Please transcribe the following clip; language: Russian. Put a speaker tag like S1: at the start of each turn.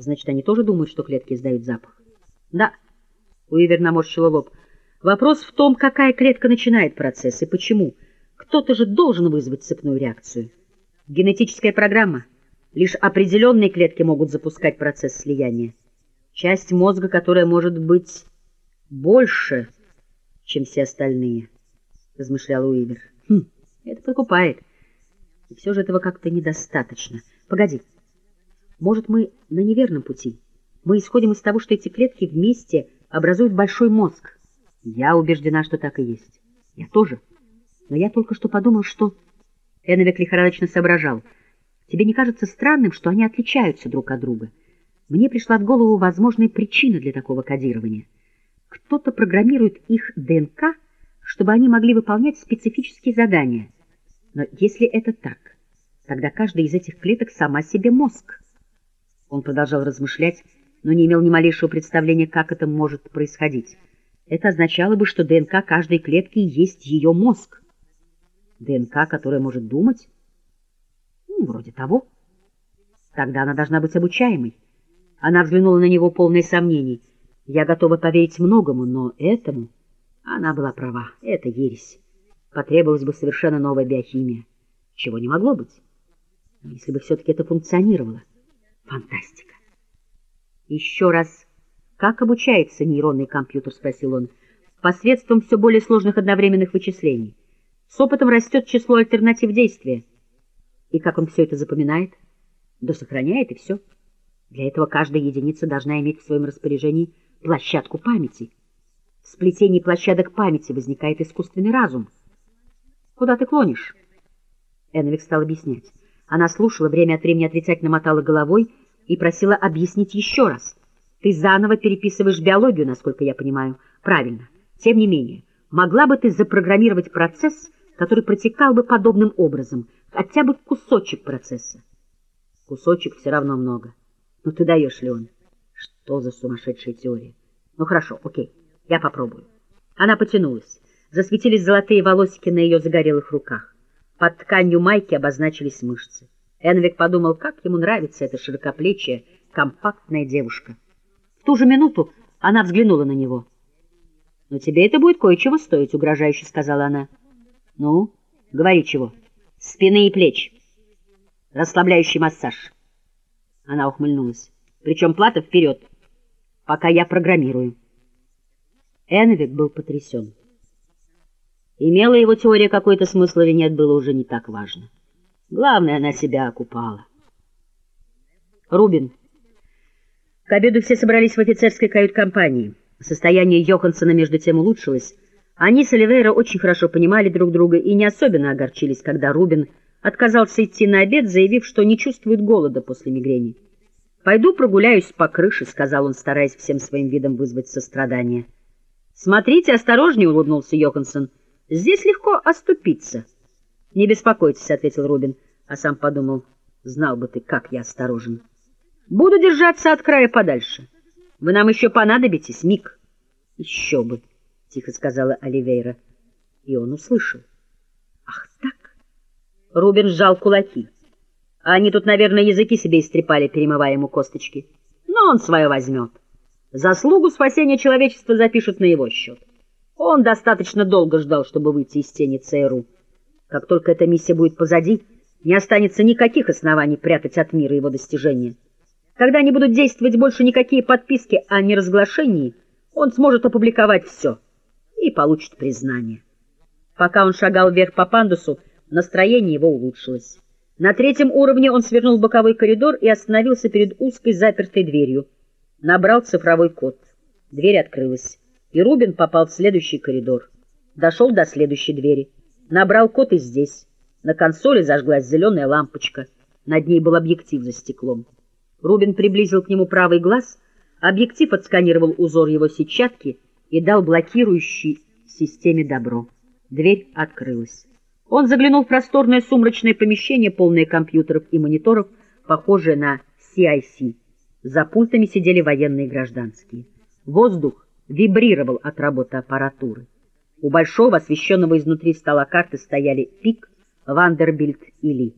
S1: Значит, они тоже думают, что клетки издают запах? Да. Уивер наморщила лоб. Вопрос в том, какая клетка начинает процесс и почему. Кто-то же должен вызвать цепную реакцию. Генетическая программа. Лишь определенные клетки могут запускать процесс слияния. Часть мозга, которая может быть больше, чем все остальные, размышлял Уивер. Хм, это покупает. И все же этого как-то недостаточно. Погоди. Может, мы на неверном пути? Мы исходим из того, что эти клетки вместе образуют большой мозг. Я убеждена, что так и есть. Я тоже. Но я только что подумал, что... Эновик лихорадочно соображал. Тебе не кажется странным, что они отличаются друг от друга? Мне пришла в голову возможная причина для такого кодирования. Кто-то программирует их ДНК, чтобы они могли выполнять специфические задания. Но если это так, тогда каждая из этих клеток сама себе мозг. Он продолжал размышлять, но не имел ни малейшего представления, как это может происходить. Это означало бы, что ДНК каждой клетки есть ее мозг. ДНК, которая может думать? Ну, вроде того. Тогда она должна быть обучаемой. Она взглянула на него полное сомнений. Я готова поверить многому, но этому... Она была права. Это ересь. Потребовалась бы совершенно новая биохимия. Чего не могло быть. Если бы все-таки это функционировало. Фантастика. Еще раз. Как обучается нейронный компьютер, спросил он. Посредством все более сложных одновременных вычислений. С опытом растет число альтернатив действия. И как он все это запоминает? Да сохраняет, и все. Для этого каждая единица должна иметь в своем распоряжении площадку памяти. В сплетении площадок памяти возникает искусственный разум. Куда ты клонишь? Энвик стал объяснять. Она слушала, время от времени отрицательно мотала головой и просила объяснить еще раз. Ты заново переписываешь биологию, насколько я понимаю. Правильно. Тем не менее, могла бы ты запрограммировать процесс, который протекал бы подобным образом, хотя бы кусочек процесса. Кусочек все равно много. Ну ты даешь, Леон. Что за сумасшедшая теория? Ну хорошо, окей, я попробую. Она потянулась. Засветились золотые волосики на ее загорелых руках. Под тканью майки обозначились мышцы. Энвик подумал, как ему нравится эта широкоплечья, компактная девушка. В ту же минуту она взглянула на него. — Но тебе это будет кое-чего стоить, — угрожающе сказала она. — Ну, говори чего. Спины и плеч. Расслабляющий массаж. Она ухмыльнулась. Причем плата вперед, пока я программирую. Энвик был потрясен. Имела его теория какой-то смысл или нет, было уже не так важно. Главное, она себя окупала. Рубин. К обеду все собрались в офицерской кают-компании. Состояние Йоханссона между тем улучшилось. Они с Оливейро очень хорошо понимали друг друга и не особенно огорчились, когда Рубин отказался идти на обед, заявив, что не чувствует голода после мигрени. «Пойду прогуляюсь по крыше», — сказал он, стараясь всем своим видом вызвать сострадание. «Смотрите, осторожнее», — улыбнулся Йоханссон. «Здесь легко оступиться». «Не беспокойтесь», — ответил Рубин, а сам подумал, «знал бы ты, как я осторожен». «Буду держаться от края подальше. Вы нам еще понадобитесь, Мик». «Еще бы», — тихо сказала Оливейра. И он услышал. «Ах так!» Рубин сжал кулаки. Они тут, наверное, языки себе истрепали, перемывая ему косточки. Но он свое возьмет. Заслугу спасения человечества запишут на его счет. Он достаточно долго ждал, чтобы выйти из тени ЦРУ. Как только эта миссия будет позади, не останется никаких оснований прятать от мира его достижения. Когда не будут действовать больше никакие подписки о неразглашении, он сможет опубликовать все и получит признание. Пока он шагал вверх по пандусу, настроение его улучшилось. На третьем уровне он свернул в боковой коридор и остановился перед узкой запертой дверью. Набрал цифровой код. Дверь открылась, и Рубин попал в следующий коридор. Дошел до следующей двери. Набрал код и здесь. На консоли зажглась зеленая лампочка. Над ней был объектив за стеклом. Рубин приблизил к нему правый глаз, объектив отсканировал узор его сетчатки и дал блокирующий системе добро. Дверь открылась. Он заглянул в просторное сумрачное помещение, полное компьютеров и мониторов, похожее на CIC. За пультами сидели военные и гражданские. Воздух вибрировал от работы аппаратуры. У большого, освещенного изнутри стола карты стояли Пик, Вандербильд и Ли.